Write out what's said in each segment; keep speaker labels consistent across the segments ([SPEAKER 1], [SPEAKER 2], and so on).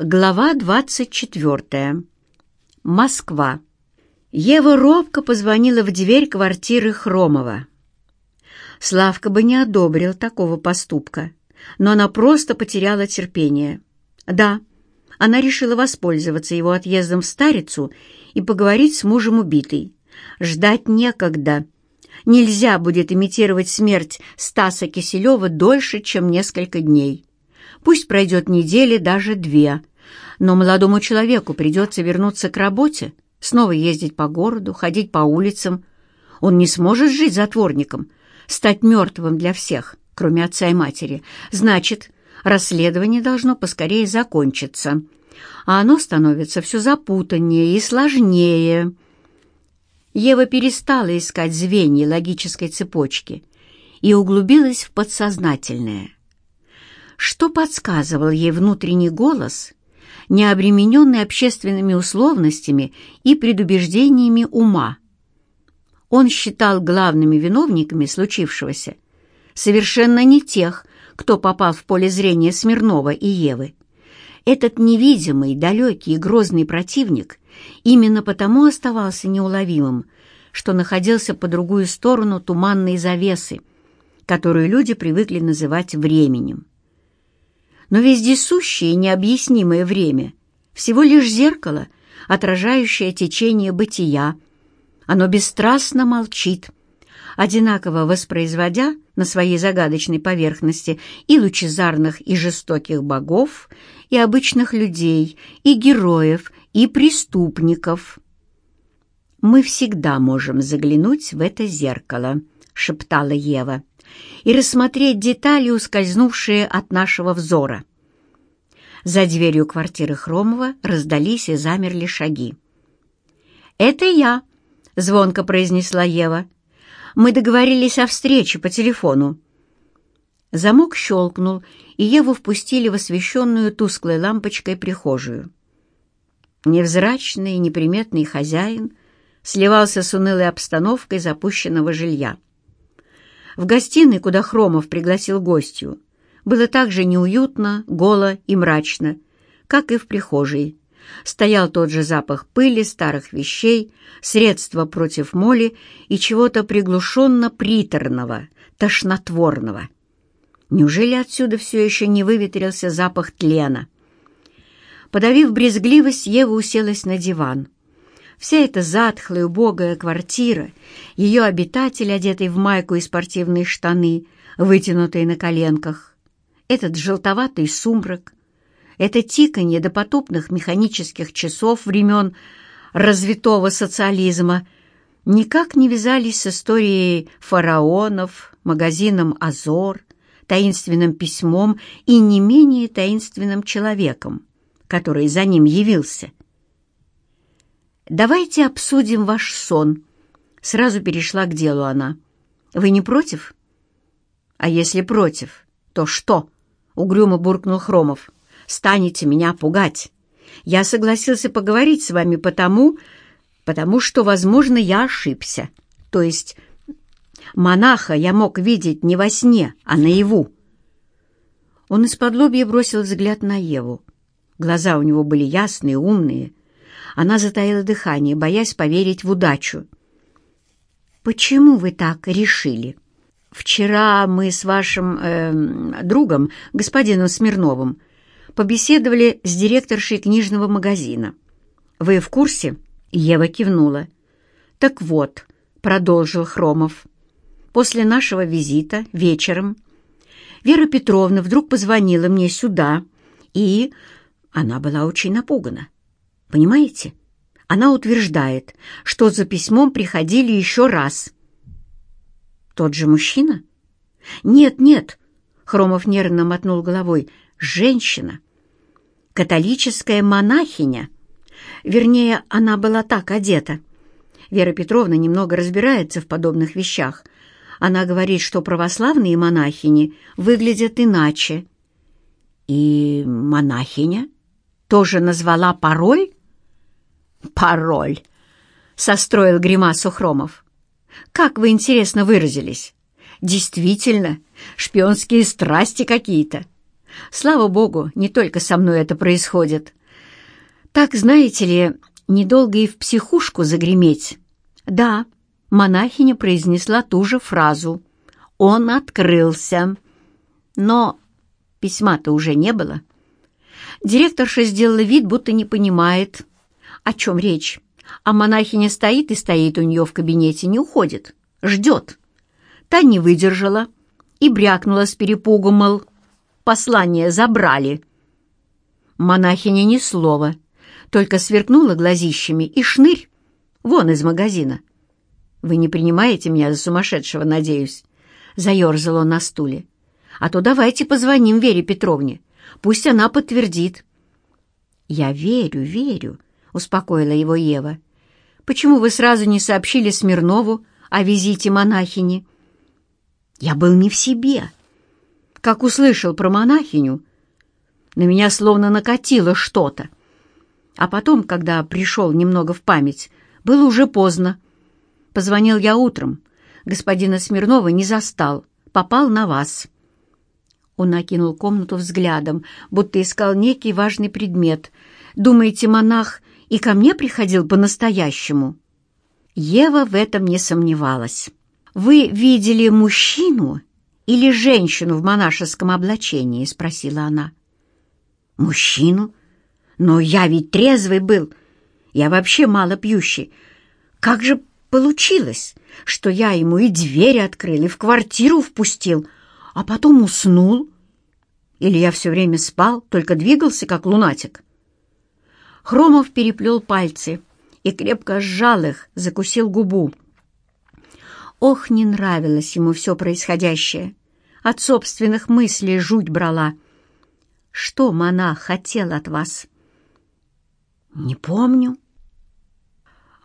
[SPEAKER 1] Глава 24. Москва. Ева робко позвонила в дверь квартиры Хромова. Славка бы не одобрил такого поступка, но она просто потеряла терпение. Да, она решила воспользоваться его отъездом в Старицу и поговорить с мужем убитой. Ждать некогда. Нельзя будет имитировать смерть Стаса Киселева дольше, чем несколько дней. Пусть пройдет недели, даже две. Но молодому человеку придется вернуться к работе, снова ездить по городу, ходить по улицам. Он не сможет жить затворником, стать мертвым для всех, кроме отца и матери. Значит, расследование должно поскорее закончиться. А оно становится все запутаннее и сложнее. Ева перестала искать звенья логической цепочки и углубилась в подсознательное. Что подсказывал ей внутренний голос, не обремененный общественными условностями и предубеждениями ума? Он считал главными виновниками случившегося совершенно не тех, кто попал в поле зрения Смирнова и Евы. Этот невидимый, далекий и грозный противник именно потому оставался неуловимым, что находился по другую сторону туманной завесы, которую люди привыкли называть временем. Но вездесущее необъяснимое время — всего лишь зеркало, отражающее течение бытия. Оно бесстрастно молчит, одинаково воспроизводя на своей загадочной поверхности и лучезарных и жестоких богов, и обычных людей, и героев, и преступников. «Мы всегда можем заглянуть в это зеркало», — шептала Ева и рассмотреть детали, ускользнувшие от нашего взора. За дверью квартиры Хромова раздались и замерли шаги. «Это я», — звонко произнесла Ева. «Мы договорились о встрече по телефону». Замок щелкнул, и Еву впустили в освещенную тусклой лампочкой прихожую. Невзрачный и неприметный хозяин сливался с унылой обстановкой запущенного жилья. В гостиной, куда Хромов пригласил гостью, было так же неуютно, голо и мрачно, как и в прихожей. Стоял тот же запах пыли, старых вещей, средства против моли и чего-то приглушенно-приторного, тошнотворного. Неужели отсюда все еще не выветрился запах тлена? Подавив брезгливость, Ева уселась на диван. Вся эта затхлая, убогая квартира, ее обитатель, одетый в майку и спортивные штаны, вытянутые на коленках, этот желтоватый сумрак, это тиканье допотопных механических часов времен развитого социализма никак не вязались с историей фараонов, магазином «Азор», таинственным письмом и не менее таинственным человеком, который за ним явился. «Давайте обсудим ваш сон», — сразу перешла к делу она. «Вы не против?» «А если против, то что?» — угрюмо буркнул Хромов. «Станете меня пугать. Я согласился поговорить с вами потому, потому что, возможно, я ошибся. То есть монаха я мог видеть не во сне, а наяву». Он из-под бросил взгляд на Еву. Глаза у него были ясные, умные, она затаила дыхание, боясь поверить в удачу. «Почему вы так решили?» «Вчера мы с вашим э, другом, господином Смирновым, побеседовали с директоршей книжного магазина. Вы в курсе?» Ева кивнула. «Так вот», — продолжил Хромов, — «после нашего визита вечером Вера Петровна вдруг позвонила мне сюда, и она была очень напугана. Понимаете? Она утверждает, что за письмом приходили еще раз. Тот же мужчина? Нет, нет, Хромов нервно мотнул головой. Женщина. Католическая монахиня. Вернее, она была так одета. Вера Петровна немного разбирается в подобных вещах. Она говорит, что православные монахини выглядят иначе. И монахиня тоже назвала пароль? «Пароль!» — состроил гримасу Хромов. «Как вы интересно выразились! Действительно, шпионские страсти какие-то! Слава Богу, не только со мной это происходит. Так, знаете ли, недолго и в психушку загреметь. Да, монахиня произнесла ту же фразу. Он открылся. Но письма-то уже не было. Директорша сделала вид, будто не понимает, о чем речь. А монахиня стоит и стоит у нее в кабинете, не уходит, ждет. Та не выдержала и брякнула с перепугу, мол, послание забрали. Монахиня ни слова, только сверкнула глазищами и шнырь вон из магазина. «Вы не принимаете меня за сумасшедшего, надеюсь?» Заерзал он на стуле. «А то давайте позвоним Вере Петровне. Пусть она подтвердит». «Я верю, верю», — успокоила его Ева. «Почему вы сразу не сообщили Смирнову о визите монахини?» «Я был не в себе. Как услышал про монахиню, на меня словно накатило что-то. А потом, когда пришел немного в память, было уже поздно. Позвонил я утром. Господина Смирнова не застал. Попал на вас». Он накинул комнату взглядом, будто искал некий важный предмет. «Думаете, монах и ко мне приходил по-настоящему?» Ева в этом не сомневалась. «Вы видели мужчину или женщину в монашеском облачении?» — спросила она. «Мужчину? Но я ведь трезвый был. Я вообще мало пьющий. Как же получилось, что я ему и двери открыл, и в квартиру впустил?» а потом уснул. Или я все время спал, только двигался, как лунатик. Хромов переплел пальцы и крепко сжал их, закусил губу. Ох, не нравилось ему все происходящее. От собственных мыслей жуть брала. Что монах хотел от вас? Не помню.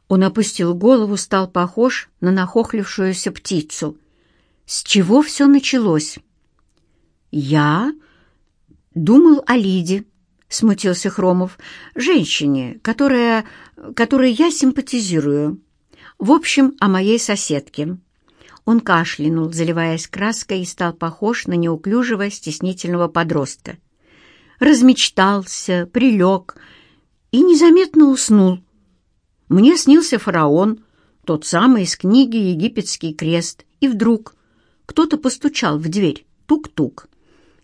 [SPEAKER 1] Он опустил голову, стал похож на нахохлившуюся птицу. С чего все началось? Я думал о Лиде, смутился Хромов, женщине, которая, которой я симпатизирую. В общем, о моей соседке. Он кашлянул, заливаясь краской, и стал похож на неуклюжего, стеснительного подростка. Размечтался, прилег и незаметно уснул. Мне снился фараон, тот самый из книги «Египетский крест», и вдруг кто-то постучал в дверь. Тук-тук.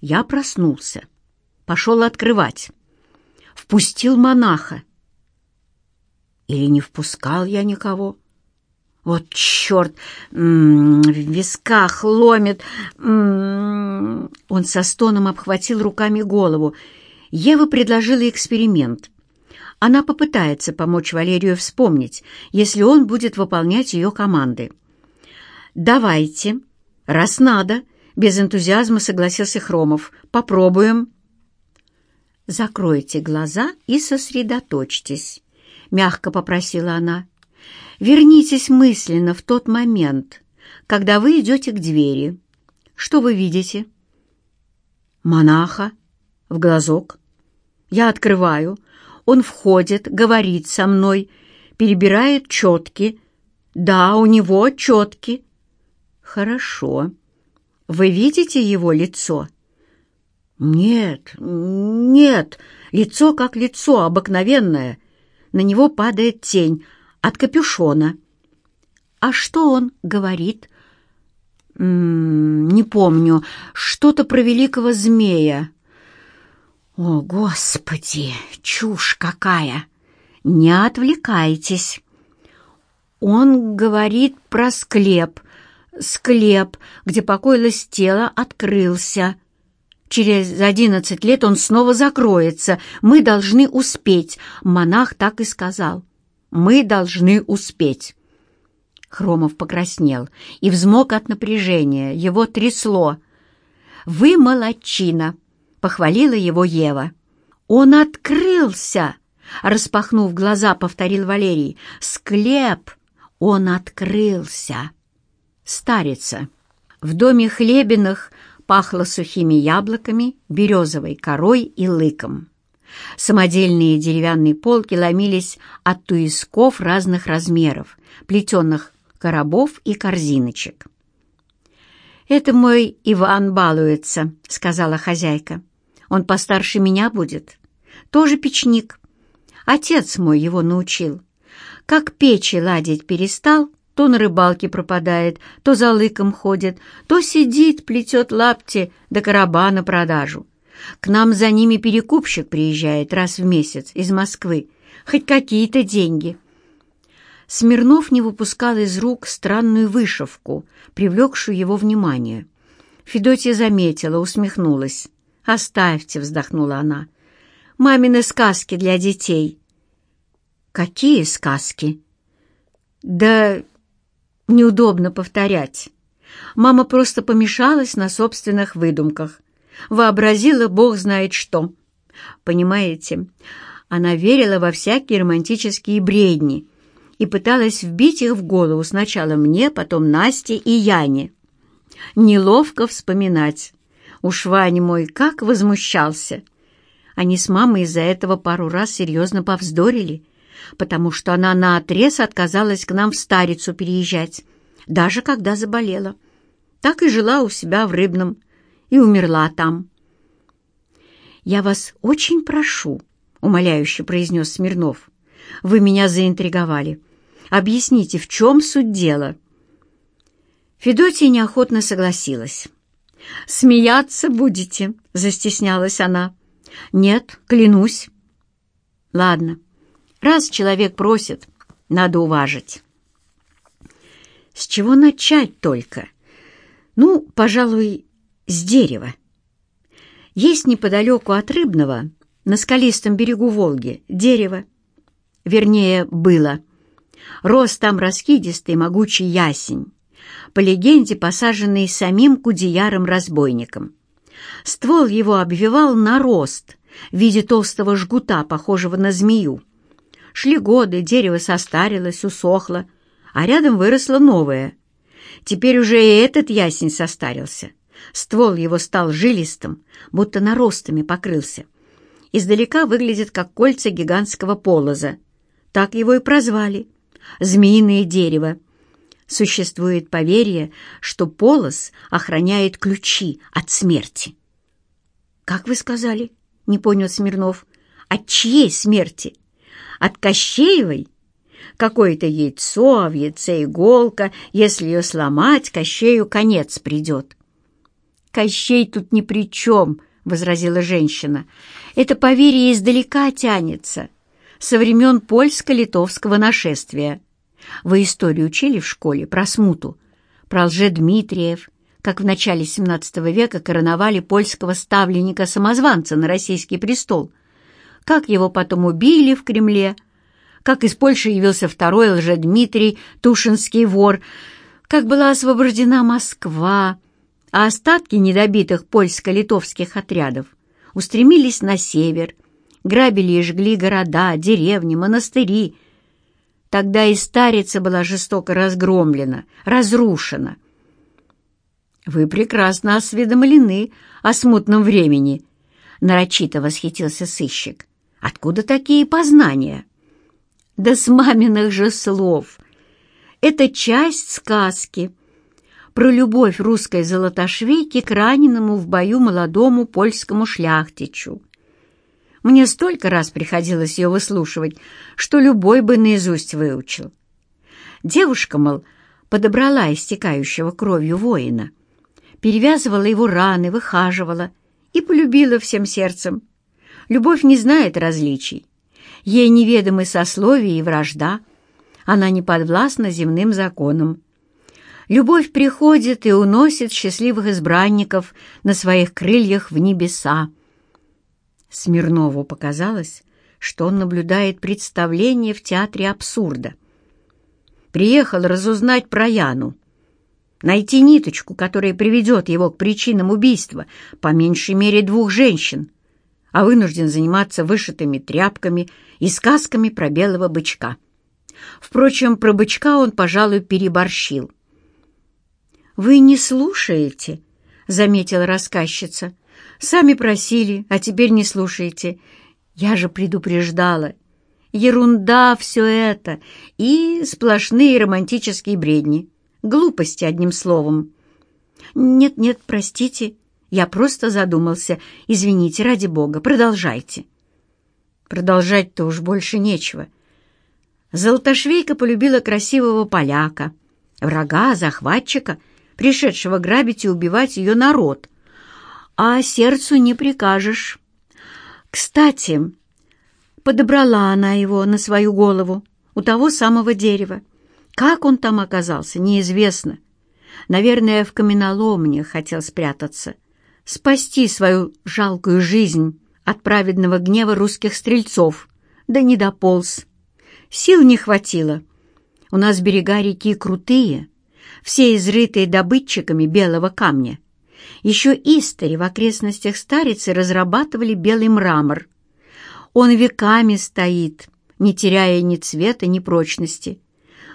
[SPEAKER 1] Я проснулся. Пошел открывать. Впустил монаха. Или не впускал я никого? Вот черт! М -м, в висках ломит. М -м. Он со стоном обхватил руками голову. Ева предложила эксперимент. Она попытается помочь Валерию вспомнить, если он будет выполнять ее команды. «Давайте «Раз надо», — без энтузиазма согласился Хромов. «Попробуем». «Закройте глаза и сосредоточьтесь», — мягко попросила она. «Вернитесь мысленно в тот момент, когда вы идете к двери. Что вы видите?» «Монаха. В глазок. Я открываю. Он входит, говорит со мной, перебирает четки. Да, у него четки. «Хорошо. Вы видите его лицо?» «Нет, нет, лицо как лицо, обыкновенное. На него падает тень от капюшона». «А что он говорит?» М -м, «Не помню. Что-то про великого змея». «О, Господи, чушь какая! Не отвлекайтесь!» «Он говорит про склеп, Склеп, где покоилось тело, открылся. Через одиннадцать лет он снова закроется. Мы должны успеть. Монах так и сказал. Мы должны успеть. Хромов покраснел и взмок от напряжения. Его трясло. «Вы молодчина!» — похвалила его Ева. «Он открылся!» — распахнув глаза, повторил Валерий. «Склеп! Он открылся!» Старица. В доме Хлебиных пахло сухими яблоками, березовой корой и лыком. Самодельные деревянные полки ломились от туисков разных размеров, плетеных коробов и корзиночек. «Это мой Иван балуется», — сказала хозяйка. Он постарше меня будет. Тоже печник. Отец мой его научил. Как печи ладить перестал, то на рыбалке пропадает, то за лыком ходит, то сидит, плетет лапти до короба на продажу. К нам за ними перекупщик приезжает раз в месяц из Москвы. Хоть какие-то деньги. Смирнов не выпускал из рук странную вышивку, привлекшую его внимание. Федотья заметила, усмехнулась. «Оставьте», — вздохнула она. «Мамины сказки для детей». «Какие сказки?» «Да неудобно повторять. Мама просто помешалась на собственных выдумках. Вообразила бог знает что. Понимаете, она верила во всякие романтические бредни и пыталась вбить их в голову сначала мне, потом Насте и Яне. Неловко вспоминать. Уж Ваня мой как возмущался. Они с мамой из-за этого пару раз серьезно повздорили потому что она наотрез отказалась к нам в Старицу переезжать, даже когда заболела. Так и жила у себя в Рыбном и умерла там. «Я вас очень прошу», — умоляюще произнес Смирнов. «Вы меня заинтриговали. Объясните, в чем суть дела?» Федотия неохотно согласилась. «Смеяться будете», — застеснялась она. «Нет, клянусь». «Ладно, Раз человек просит, надо уважить. С чего начать только? Ну, пожалуй, с дерева. Есть неподалеку от Рыбного, на скалистом берегу Волги, дерево. Вернее, было. Рос там раскидистый могучий ясень, по легенде посаженный самим Кудеяром-разбойником. Ствол его обвивал нарост в виде толстого жгута, похожего на змею. Шли годы, дерево состарилось, усохло, а рядом выросло новое. Теперь уже и этот ясень состарился. Ствол его стал жилистым, будто наростами покрылся. Издалека выглядит, как кольца гигантского полоза. Так его и прозвали — «змеиное дерево». Существует поверье, что полос охраняет ключи от смерти. «Как вы сказали?» — не понял Смирнов. «От чьей смерти?» От Кощеевой? Какое-то яйцо, а в яйце иголка. Если ее сломать, Кощею конец придет. «Кощей тут ни при чем», — возразила женщина. «Это поверье издалека тянется, со времен польско-литовского нашествия. Вы историю учили в школе про смуту, про лже-Дмитриев, как в начале XVII века короновали польского ставленника-самозванца на российский престол как его потом убили в Кремле, как из Польши явился второй лжедмитрий, Тушинский вор, как была освобождена Москва, а остатки недобитых польско-литовских отрядов устремились на север, грабили и жгли города, деревни, монастыри. Тогда и старица была жестоко разгромлена, разрушена. «Вы прекрасно осведомлены о смутном времени», — нарочито восхитился сыщик. Откуда такие познания? Да с маминых же слов. Это часть сказки про любовь русской золотошвейки к раненому в бою молодому польскому шляхтичу. Мне столько раз приходилось ее выслушивать, что любой бы наизусть выучил. Девушка, мол, подобрала истекающего кровью воина, перевязывала его раны, выхаживала и полюбила всем сердцем. Любовь не знает различий. Ей неведомы сословия и вражда. Она не подвластна земным законам. Любовь приходит и уносит счастливых избранников на своих крыльях в небеса. Смирнову показалось, что он наблюдает представление в театре абсурда. Приехал разузнать про Яну, найти ниточку, которая приведет его к причинам убийства по меньшей мере двух женщин а вынужден заниматься вышитыми тряпками и сказками про белого бычка. Впрочем, про бычка он, пожалуй, переборщил. «Вы не слушаете?» — заметила рассказчица. «Сами просили, а теперь не слушаете. Я же предупреждала. Ерунда все это и сплошные романтические бредни. Глупости, одним словом». «Нет-нет, простите, Я просто задумался. Извините, ради бога, продолжайте. Продолжать-то уж больше нечего. Золотошвейка полюбила красивого поляка, врага, захватчика, пришедшего грабить и убивать ее народ. А сердцу не прикажешь. Кстати, подобрала она его на свою голову у того самого дерева. Как он там оказался, неизвестно. Наверное, в каменоломне хотел спрятаться, спасти свою жалкую жизнь от праведного гнева русских стрельцов, да не дополз. Сил не хватило. У нас берега реки крутые, все изрытые добытчиками белого камня. Еще истори в окрестностях Старицы разрабатывали белый мрамор. Он веками стоит, не теряя ни цвета, ни прочности.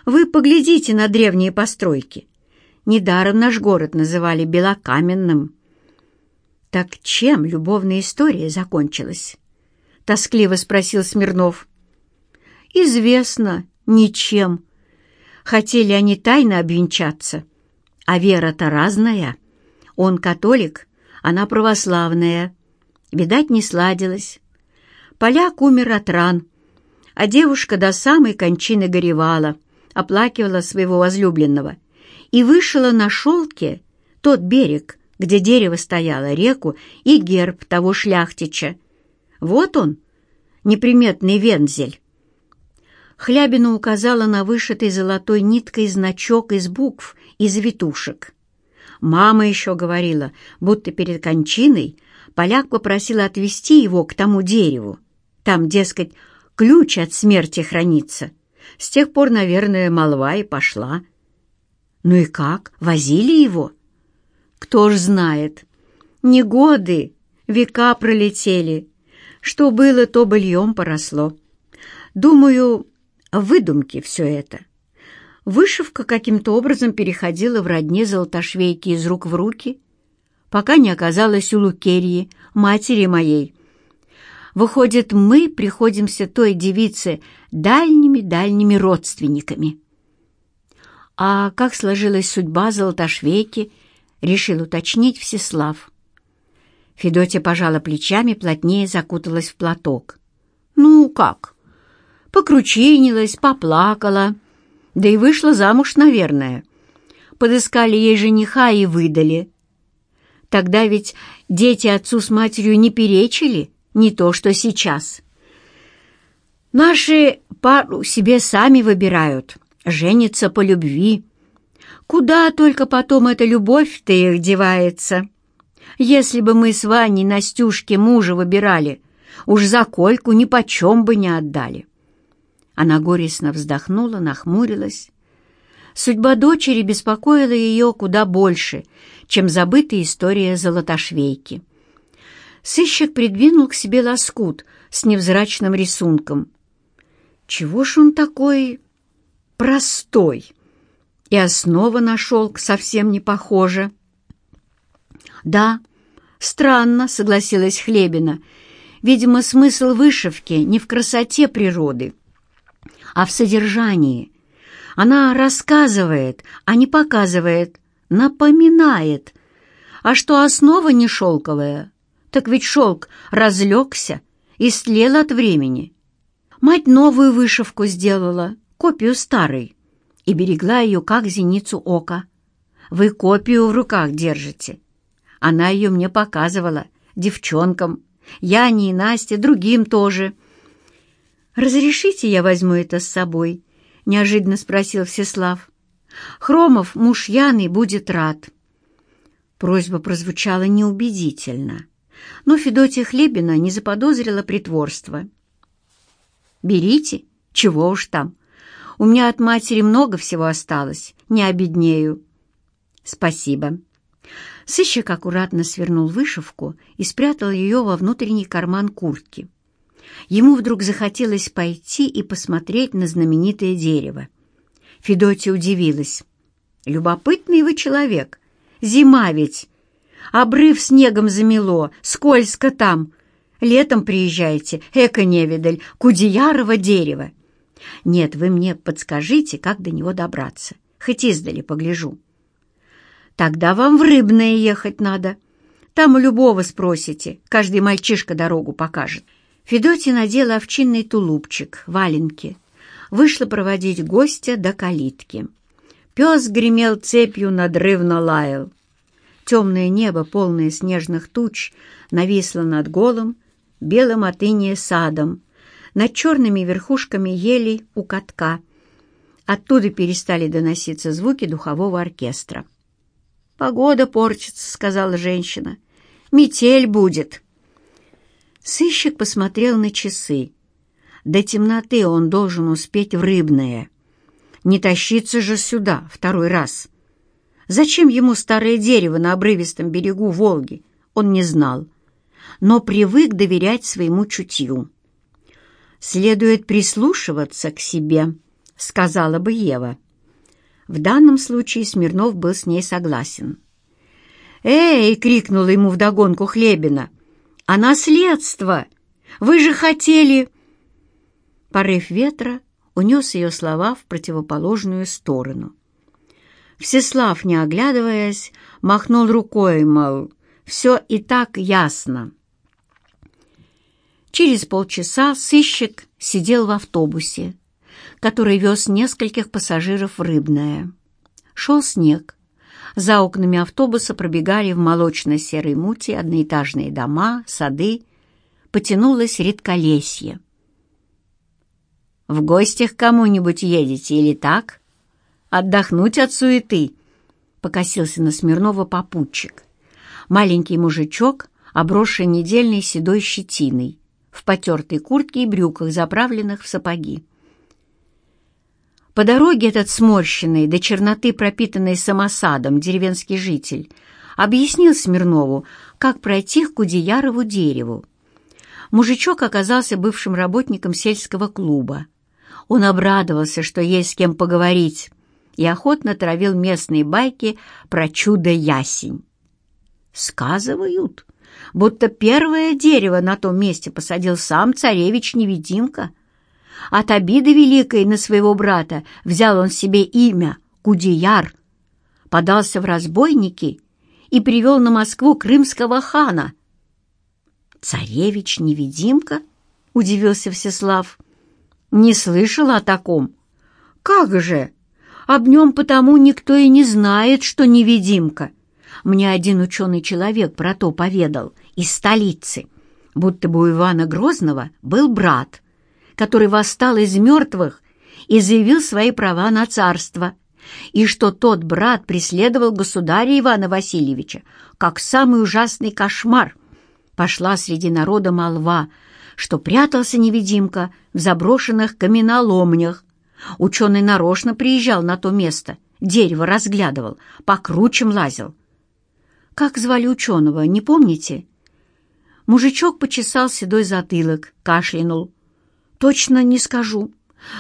[SPEAKER 1] Вы поглядите на древние постройки. Недаром наш город называли белокаменным. Так чем любовная история закончилась? Тоскливо спросил Смирнов. Известно, ничем. Хотели они тайно обвенчаться. А вера-то разная. Он католик, она православная. Видать, не сладилась. Поляк умер от ран, а девушка до самой кончины горевала, оплакивала своего возлюбленного и вышла на шелке тот берег, где дерево стояло, реку и герб того шляхтича. Вот он, неприметный вензель. Хлябина указала на вышитый золотой ниткой значок из букв и завитушек. Мама еще говорила, будто перед кончиной поляк попросил отвезти его к тому дереву. Там, дескать, ключ от смерти хранится. С тех пор, наверное, молва и пошла. Ну и как, возили его? Кто ж знает. Не годы, века пролетели. Что было, то быльем поросло. Думаю, выдумки все это. Вышивка каким-то образом переходила в родне Золотошвейки из рук в руки, пока не оказалась у Лукерьи, матери моей. Выходит, мы приходимся той девице дальними-дальними родственниками. А как сложилась судьба Золотошвейки, решил уточнить Всеслав. Федотья пожала плечами, плотнее закуталась в платок. «Ну, как? покручинилась, поплакала, да и вышла замуж, наверное. Подыскали ей жениха и выдали. Тогда ведь дети отцу с матерью не перечили, не то что сейчас. Наши пару себе сами выбирают, женятся по любви. Куда только потом эта любовь-то их девается. Если бы мы с Ваней Настюшке мужа выбирали, уж за кольку ни почем бы не отдали. Она горестно вздохнула, нахмурилась. Судьба дочери беспокоила ее куда больше, чем забытая история Золотошвейки. Сыщик придвинул к себе лоскут с невзрачным рисунком. Чего ж он такой простой? И основа на шелк совсем не похожа. «Да, странно», — согласилась Хлебина. «Видимо, смысл вышивки не в красоте природы» а в содержании. Она рассказывает, а не показывает, напоминает. А что основа не шелковая, так ведь шелк разлегся и слел от времени. Мать новую вышивку сделала, копию старой, и берегла ее как зеницу ока. Вы копию в руках держите. Она ее мне показывала, девчонкам, Яне и Насте, другим тоже — «Разрешите, я возьму это с собой?» — неожиданно спросил Всеслав. «Хромов, муж Яны, будет рад». Просьба прозвучала неубедительно, но Федотия Хлебина не заподозрила притворства. «Берите, чего уж там. У меня от матери много всего осталось, не обеднею». «Спасибо». Сыщик аккуратно свернул вышивку и спрятал ее во внутренний карман куртки. Ему вдруг захотелось пойти и посмотреть на знаменитое дерево. Федотия удивилась. «Любопытный вы человек. Зима ведь. Обрыв снегом замело, скользко там. Летом приезжайте, эко-невидаль, Кудеярово дерево. Нет, вы мне подскажите, как до него добраться. Хоть издали погляжу». «Тогда вам в Рыбное ехать надо. Там у любого спросите, каждый мальчишка дорогу покажет». Федотья надела овчинный тулупчик, валенки, вышла проводить гостя до калитки. Пес гремел цепью, надрывно лаял. Темное небо, полное снежных туч, нависло над голым, белым от садом, над черными верхушками елей у катка. Оттуда перестали доноситься звуки духового оркестра. «Погода портится», — сказала женщина. «Метель будет». Сыщик посмотрел на часы. До темноты он должен успеть в Рыбное. Не тащиться же сюда второй раз. Зачем ему старое дерево на обрывистом берегу Волги, он не знал, но привык доверять своему чутью. «Следует прислушиваться к себе», — сказала бы Ева. В данном случае Смирнов был с ней согласен. «Эй!» — крикнула ему вдогонку Хлебина. «А наследство? Вы же хотели...» Порыв ветра унес ее слова в противоположную сторону. Всеслав, не оглядываясь, махнул рукой, мол, все и так ясно. Через полчаса сыщик сидел в автобусе, который вез нескольких пассажиров в Рыбное. Шел снег. За окнами автобуса пробегали в молочно-серой мути одноэтажные дома, сады. Потянулось редколесье. «В гостях кому-нибудь едете или так? Отдохнуть от суеты?» — покосился на Смирнова попутчик. Маленький мужичок, обросший недельной седой щетиной, в потертой куртке и брюках, заправленных в сапоги. По дороге этот сморщенный, до черноты пропитанный самосадом деревенский житель объяснил Смирнову, как пройти к Кудеярову дереву. Мужичок оказался бывшим работником сельского клуба. Он обрадовался, что есть с кем поговорить, и охотно травил местные байки про чудо-ясень. Сказывают, будто первое дерево на том месте посадил сам царевич-невидимка — от обиды великой на своего брата взял он себе имя Кудеяр, подался в разбойники и привел на Москву крымского хана. «Царевич-невидимка?» — удивился Всеслав. «Не слышал о таком?» «Как же! Об нем потому никто и не знает, что невидимка. Мне один ученый человек про то поведал, из столицы, будто бы у Ивана Грозного был брат, который восстал из мертвых и заявил свои права на царство, и что тот брат преследовал государя Ивана Васильевича как самый ужасный кошмар. Пошла среди народа молва, что прятался невидимка в заброшенных каменоломнях. Ученый нарочно приезжал на то место, дерево разглядывал, по кручам лазил. Как звали ученого, не помните? Мужичок почесал седой затылок, кашлянул. Точно не скажу.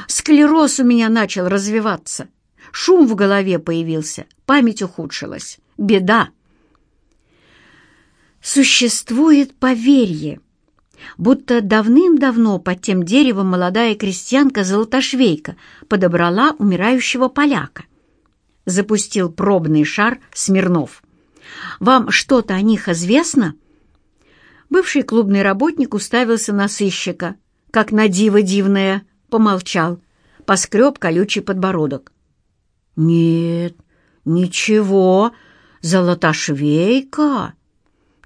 [SPEAKER 1] Склероз у меня начал развиваться. Шум в голове появился, память ухудшилась. Беда. Существует поверье, будто давным-давно под тем деревом молодая крестьянка-золотошвейка подобрала умирающего поляка. Запустил пробный шар Смирнов. «Вам что-то о них известно?» Бывший клубный работник уставился на сыщика, как на диво дивное, помолчал, поскреб колючий подбородок. «Нет, ничего, золотошвейка!»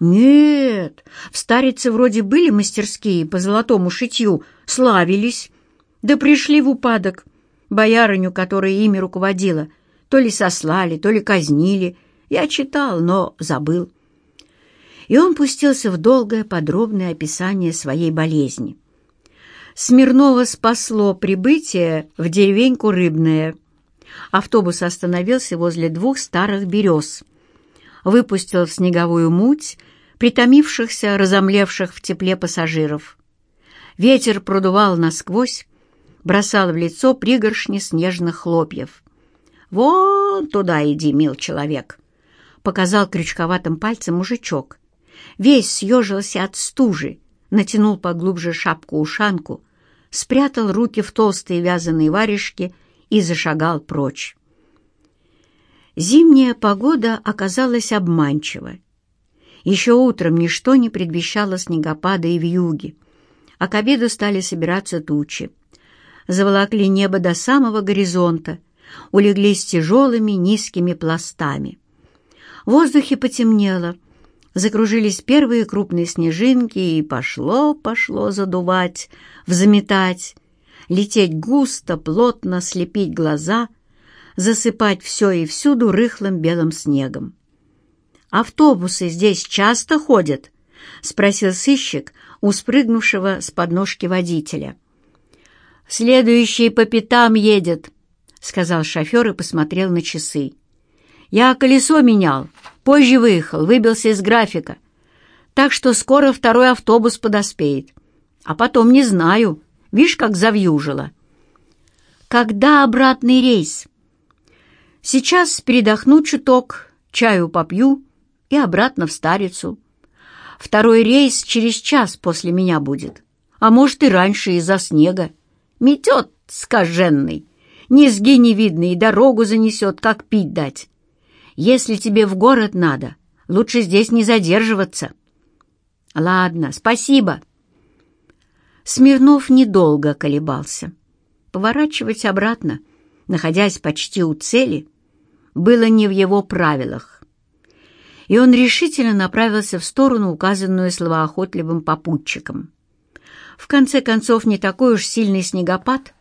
[SPEAKER 1] «Нет, в старице вроде были мастерские по золотому шитью, славились, да пришли в упадок. Боярыню, которая ими руководила, то ли сослали, то ли казнили. Я читал, но забыл». И он пустился в долгое подробное описание своей болезни. Смирнова спасло прибытие в деревеньку Рыбное. Автобус остановился возле двух старых берез. Выпустил в снеговую муть притомившихся, разомлевших в тепле пассажиров. Ветер продувал насквозь, бросал в лицо пригоршни снежных хлопьев. «Вон туда иди, мил человек!» — показал крючковатым пальцем мужичок. Весь съежился от стужи, натянул поглубже шапку-ушанку, спрятал руки в толстые вязаные варежки и зашагал прочь. Зимняя погода оказалась обманчива. Еще утром ничто не предвещало снегопада и вьюги, а к обеду стали собираться тучи. Заволокли небо до самого горизонта, улеглись тяжелыми низкими пластами. В воздухе потемнело, закружились первые крупные снежинки, и пошло-пошло задувать, взметать, лететь густо, плотно, слепить глаза, засыпать все и всюду рыхлым белым снегом. «Автобусы здесь часто ходят?» — спросил сыщик у спрыгнувшего с подножки водителя. «Следующий по пятам едет», — сказал шофер и посмотрел на часы. «Я колесо менял, позже выехал, выбился из графика, так что скоро второй автобус подоспеет. А потом не знаю, видишь, как завьюжило». «Когда обратный рейс?» «Сейчас передохну чуток, чаю попью и обратно в Старицу. Второй рейс через час после меня будет, а может и раньше из-за снега. Метет скаженный, низги не видно и дорогу занесет, как пить дать. Если тебе в город надо, лучше здесь не задерживаться. Ладно, спасибо. Смирнов недолго колебался. Поворачивать обратно, находясь почти у цели, было не в его правилах и он решительно направился в сторону, указанную словоохотливым попутчиком. В конце концов, не такой уж сильный снегопад,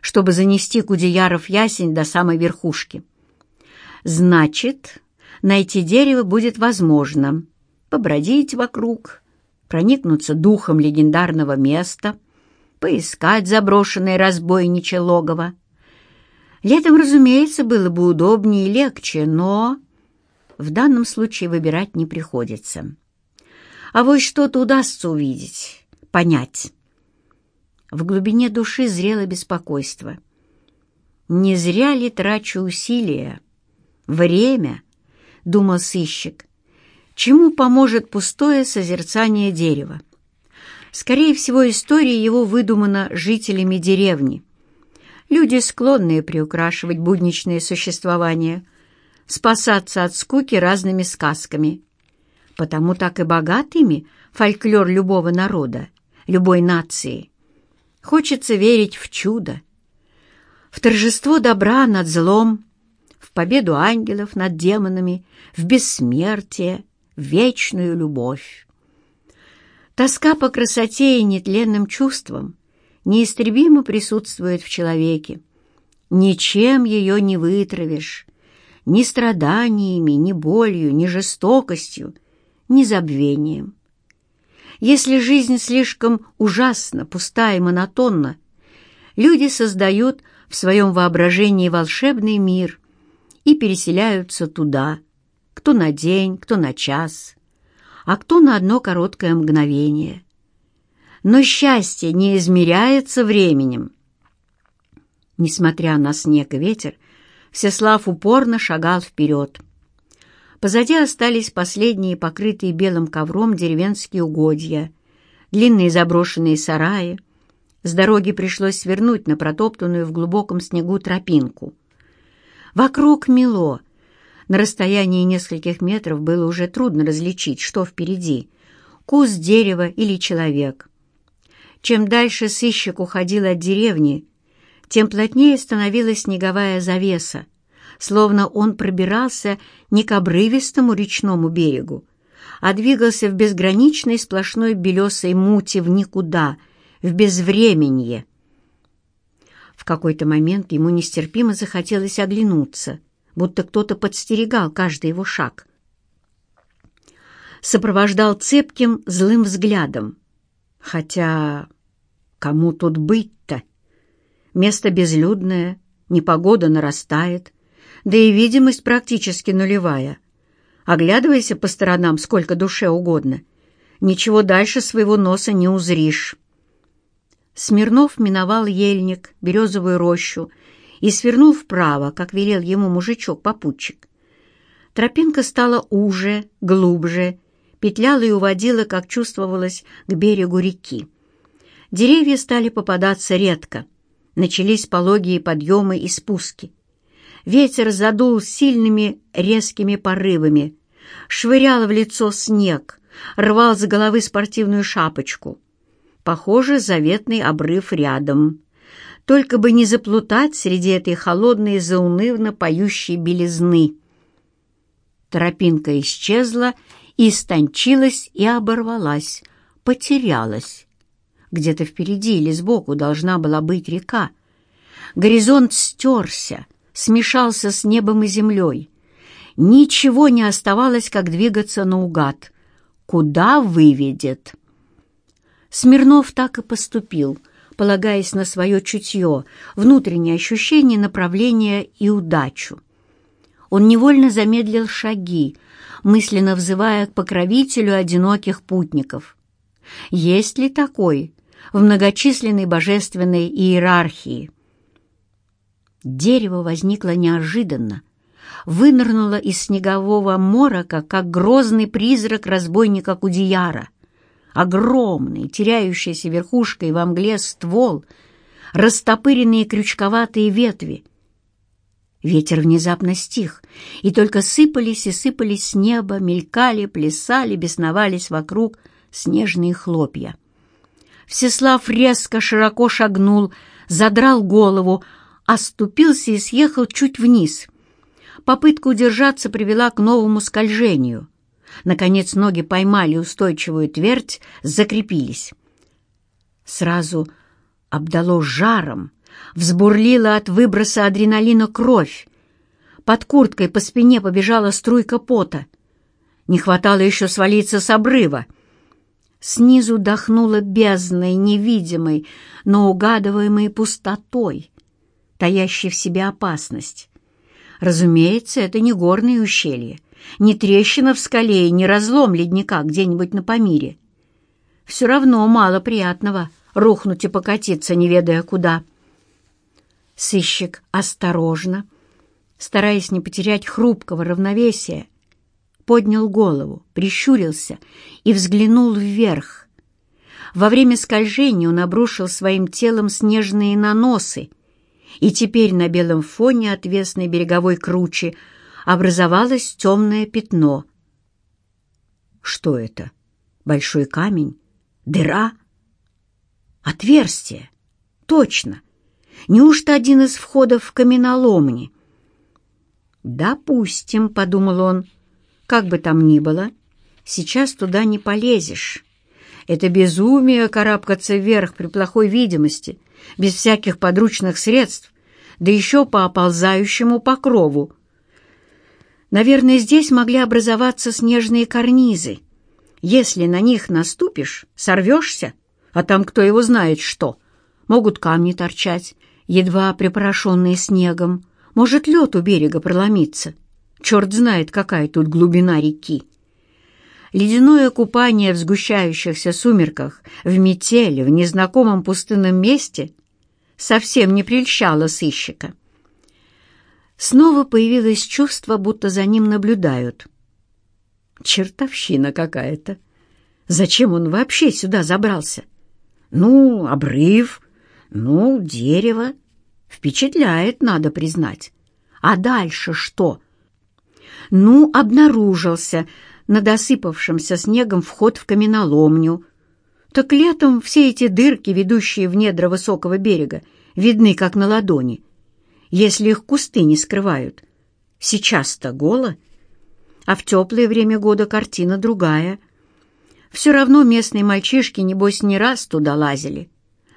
[SPEAKER 1] чтобы занести Кудеяров ясень до самой верхушки. Значит, найти дерево будет возможно, побродить вокруг, проникнуться духом легендарного места, поискать заброшенное разбойничье логово. Летом, разумеется, было бы удобнее и легче, но в данном случае выбирать не приходится. А вот что-то удастся увидеть, понять. В глубине души зрело беспокойство. Не зря ли трачу усилия? Время, — думал сыщик, — чему поможет пустое созерцание дерева? Скорее всего, история его выдумана жителями деревни. Люди, склонные приукрашивать будничное существование — спасаться от скуки разными сказками. Потому так и богатыми фольклор любого народа, любой нации. Хочется верить в чудо, в торжество добра над злом, победу ангелов над демонами, в бессмертие, в вечную любовь. Тоска по красоте и нетленным чувствам неистребимо присутствует в человеке. Ничем ее не вытравишь, ни страданиями, ни болью, ни жестокостью, ни забвением. Если жизнь слишком ужасна, пуста и монотонна, люди создают в своем воображении волшебный мир и переселяются туда, кто на день, кто на час, а кто на одно короткое мгновение. Но счастье не измеряется временем. Несмотря на снег и ветер, Всеслав упорно шагал вперед. Позади остались последние покрытые белым ковром деревенские угодья, длинные заброшенные сараи. С дороги пришлось свернуть на протоптанную в глубоком снегу тропинку. Вокруг мело. На расстоянии нескольких метров было уже трудно различить, что впереди — куст дерева или человек. Чем дальше сыщик уходил от деревни, тем плотнее становилась снеговая завеса, словно он пробирался не к обрывистому речному берегу, а двигался в безграничной сплошной белесой мути в никуда, в безвременье. В какой-то момент ему нестерпимо захотелось оглянуться, будто кто-то подстерегал каждый его шаг. Сопровождал цепким, злым взглядом. Хотя кому тут быть-то? Место безлюдное, непогода нарастает, да и видимость практически нулевая. Оглядывайся по сторонам сколько душе угодно. Ничего дальше своего носа не узришь. Смирнов миновал ельник, березовую рощу и свернул вправо, как велел ему мужичок-попутчик. Тропинка стала уже, глубже, петляла и уводила, как чувствовалось, к берегу реки. Деревья стали попадаться редко — начались пологие подъемы и спуски. Ветер задул сильными резкими порывами, швырял в лицо снег, рвал с головы спортивную шапочку. Похоже, заветный обрыв рядом. Только бы не заплутать среди этой холодной, заунывно поющей белизны. Тропинка исчезла, истончилась и оборвалась, потерялась. Где-то впереди или сбоку должна была быть река. Горизонт стерся, смешался с небом и землей. Ничего не оставалось, как двигаться наугад. Куда выведет? Смирнов так и поступил, полагаясь на свое чутье, внутреннее ощущение направления и удачу. Он невольно замедлил шаги, мысленно взывая к покровителю одиноких путников. Есть ли такой в многочисленной божественной иерархии? Дерево возникло неожиданно, вынырнуло из снегового морока, как грозный призрак разбойника Кудияра. Огромный, теряющийся верхушкой во мгле ствол, растопыренные крючковатые ветви. Ветер внезапно стих, и только сыпались и сыпались с неба, мелькали, плясали, бесновались вокруг снежные хлопья. Всеслав резко широко шагнул, задрал голову, оступился и съехал чуть вниз. Попытка удержаться привела к новому скольжению. Наконец ноги поймали устойчивую твердь, закрепились. Сразу обдало жаром, взбурлила от выброса адреналина кровь. Под курткой по спине побежала струйка пота. Не хватало еще свалиться с обрыва. Снизу дохнуло бездной, невидимой, но угадываемой пустотой, таящей в себе опасность. Разумеется, это не горные ущелья, не трещина в скале и не разлом ледника где-нибудь на Памире. Все равно мало приятного рухнуть и покатиться, не ведая куда. Сыщик осторожно, стараясь не потерять хрупкого равновесия, поднял голову, прищурился и взглянул вверх. Во время скольжения он обрушил своим телом снежные наносы, и теперь на белом фоне отвесной береговой кручи образовалось темное пятно. Что это? Большой камень? Дыра? Отверстие? Точно! Неужто один из входов в каменоломни? «Допустим», — подумал он, — «как бы там ни было, сейчас туда не полезешь. Это безумие карабкаться вверх при плохой видимости, без всяких подручных средств, да еще по оползающему покрову. Наверное, здесь могли образоваться снежные карнизы. Если на них наступишь, сорвешься, а там кто его знает что. Могут камни торчать, едва припорошенные снегом. Может, лед у берега проломиться. Черт знает, какая тут глубина реки. Ледяное купание в сгущающихся сумерках, в метели, в незнакомом пустынном месте совсем не прельщало сыщика. Снова появилось чувство, будто за ним наблюдают. Чертовщина какая-то. Зачем он вообще сюда забрался? Ну, обрыв, ну, дерево. Впечатляет, надо признать. А дальше что? Ну, обнаружился на досыпавшемся снегом вход в каменоломню. Так летом все эти дырки, ведущие в недра высокого берега, видны как на ладони — если их кусты не скрывают. Сейчас-то голо, а в теплое время года картина другая. Все равно местные мальчишки, небось, не раз туда лазили.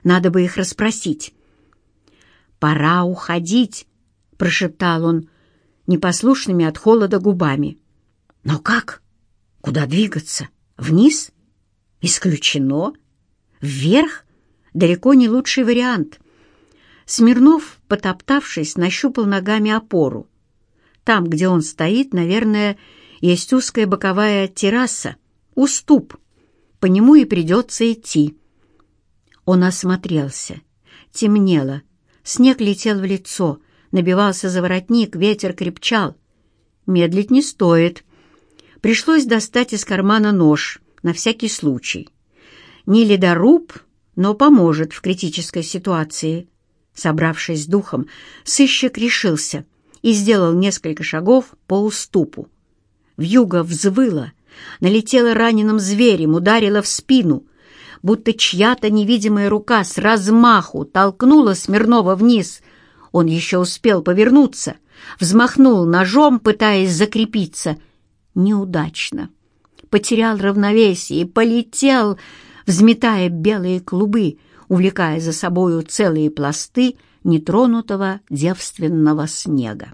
[SPEAKER 1] Надо бы их расспросить. «Пора уходить», — прошептал он непослушными от холода губами. «Но как? Куда двигаться? Вниз? Исключено. Вверх? Далеко не лучший вариант. Смирнов, потоптавшись, нащупал ногами опору. Там, где он стоит, наверное, есть узкая боковая терраса, уступ. По нему и придется идти. Он осмотрелся. Темнело. Снег летел в лицо, набивался за воротник, ветер крепчал. Медлить не стоит. Пришлось достать из кармана нож, на всякий случай. Не ледоруб, но поможет в критической ситуации. Собравшись с духом, сыщик решился и сделал несколько шагов по уступу. Вьюга взвыла, налетела раненым зверем, ударила в спину, будто чья-то невидимая рука с размаху толкнула Смирнова вниз. Он еще успел повернуться, взмахнул ножом, пытаясь закрепиться. Неудачно. Потерял равновесие и полетел, взметая белые клубы, увлекая за собою целые пласты нетронутого девственного снега.